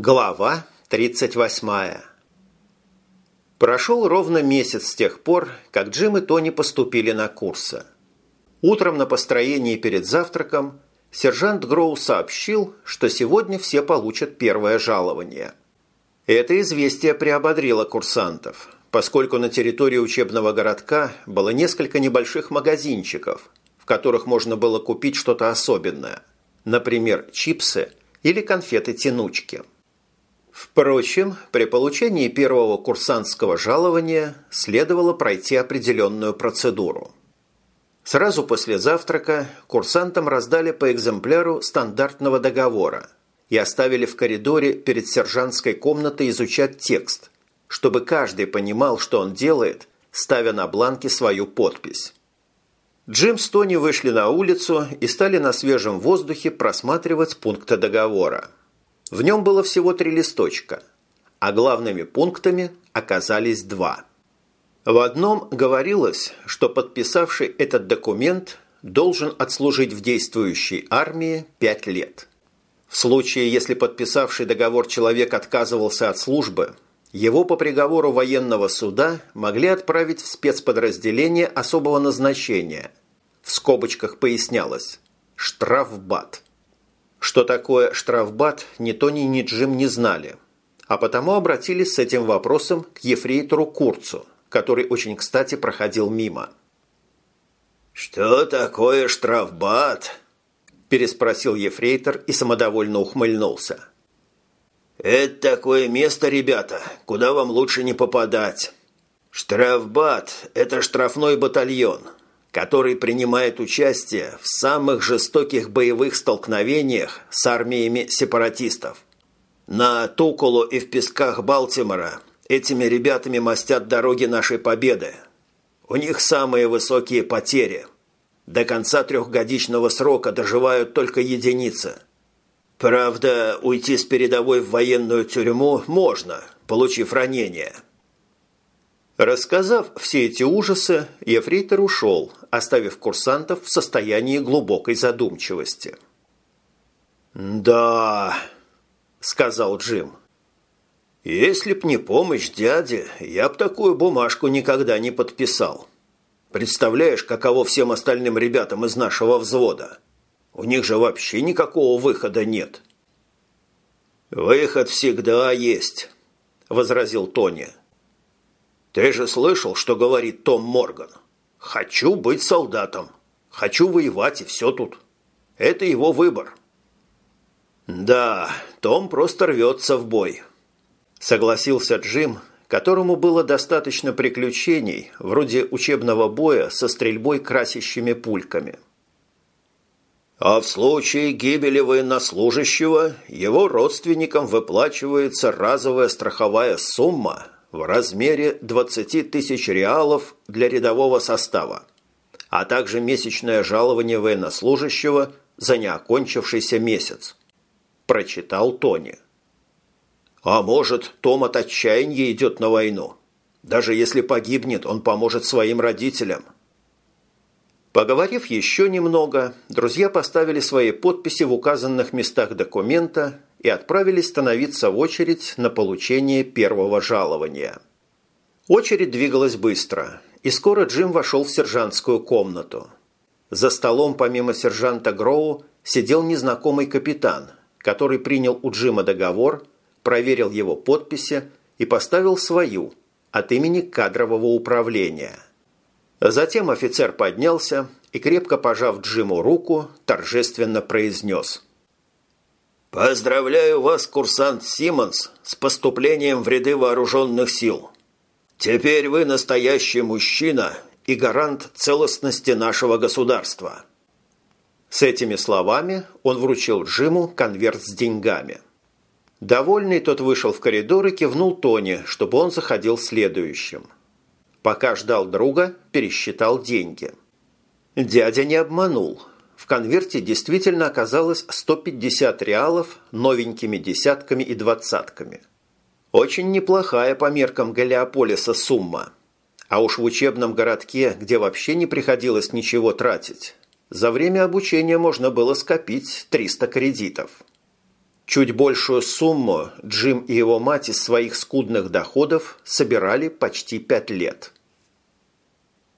Глава 38 Прошел ровно месяц с тех пор, как Джим и Тони поступили на курсы. Утром на построении перед завтраком сержант Гроу сообщил, что сегодня все получат первое жалование. Это известие приободрило курсантов, поскольку на территории учебного городка было несколько небольших магазинчиков, в которых можно было купить что-то особенное, например, чипсы или конфеты-тянучки. Впрочем, при получении первого курсантского жалования следовало пройти определенную процедуру. Сразу после завтрака курсантам раздали по экземпляру стандартного договора и оставили в коридоре перед сержантской комнатой изучать текст, чтобы каждый понимал, что он делает, ставя на бланке свою подпись. Джим с Тони вышли на улицу и стали на свежем воздухе просматривать пункты договора. В нем было всего три листочка, а главными пунктами оказались два. В одном говорилось, что подписавший этот документ должен отслужить в действующей армии пять лет. В случае, если подписавший договор человек отказывался от службы, его по приговору военного суда могли отправить в спецподразделение особого назначения. В скобочках пояснялось «штрафбат». Что такое штрафбат, ни Тони, ни Джим не знали, а потому обратились с этим вопросом к ефрейтору Курцу, который очень кстати проходил мимо. «Что такое штрафбат?» – переспросил ефрейтор и самодовольно ухмыльнулся. «Это такое место, ребята, куда вам лучше не попадать. Штрафбат – это штрафной батальон – который принимает участие в самых жестоких боевых столкновениях с армиями сепаратистов. На Тукулу и в песках Балтимора этими ребятами мастят дороги нашей победы. У них самые высокие потери. До конца трехгодичного срока доживают только единицы. Правда, уйти с передовой в военную тюрьму можно, получив ранение – Рассказав все эти ужасы, Ефрейтор ушел, оставив курсантов в состоянии глубокой задумчивости. «Да», – сказал Джим, – «если б не помощь дяди, я б такую бумажку никогда не подписал. Представляешь, каково всем остальным ребятам из нашего взвода? У них же вообще никакого выхода нет». «Выход всегда есть», – возразил Тони. Ты же слышал, что говорит Том Морган? Хочу быть солдатом. Хочу воевать, и все тут. Это его выбор. Да, Том просто рвется в бой. Согласился Джим, которому было достаточно приключений, вроде учебного боя со стрельбой красящими пульками. А в случае гибели военнослужащего его родственникам выплачивается разовая страховая сумма в размере 20 тысяч реалов для рядового состава, а также месячное жалование военнослужащего за неокончившийся месяц. Прочитал Тони. А может, Том от отчаяния идет на войну? Даже если погибнет, он поможет своим родителям. Поговорив еще немного, друзья поставили свои подписи в указанных местах документа и отправились становиться в очередь на получение первого жалования. Очередь двигалась быстро, и скоро Джим вошел в сержантскую комнату. За столом помимо сержанта Гроу сидел незнакомый капитан, который принял у Джима договор, проверил его подписи и поставил свою от имени кадрового управления. Затем офицер поднялся и, крепко пожав Джиму руку, торжественно произнес – «Поздравляю вас, курсант Симмонс, с поступлением в ряды вооруженных сил. Теперь вы настоящий мужчина и гарант целостности нашего государства». С этими словами он вручил Джиму конверт с деньгами. Довольный тот вышел в коридор и кивнул Тони, чтобы он заходил следующим. Пока ждал друга, пересчитал деньги. Дядя не обманул – конверте действительно оказалось 150 реалов новенькими десятками и двадцатками. Очень неплохая по меркам Галиополиса сумма. А уж в учебном городке, где вообще не приходилось ничего тратить, за время обучения можно было скопить 300 кредитов. Чуть большую сумму Джим и его мать из своих скудных доходов собирали почти пять лет.